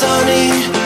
sunny.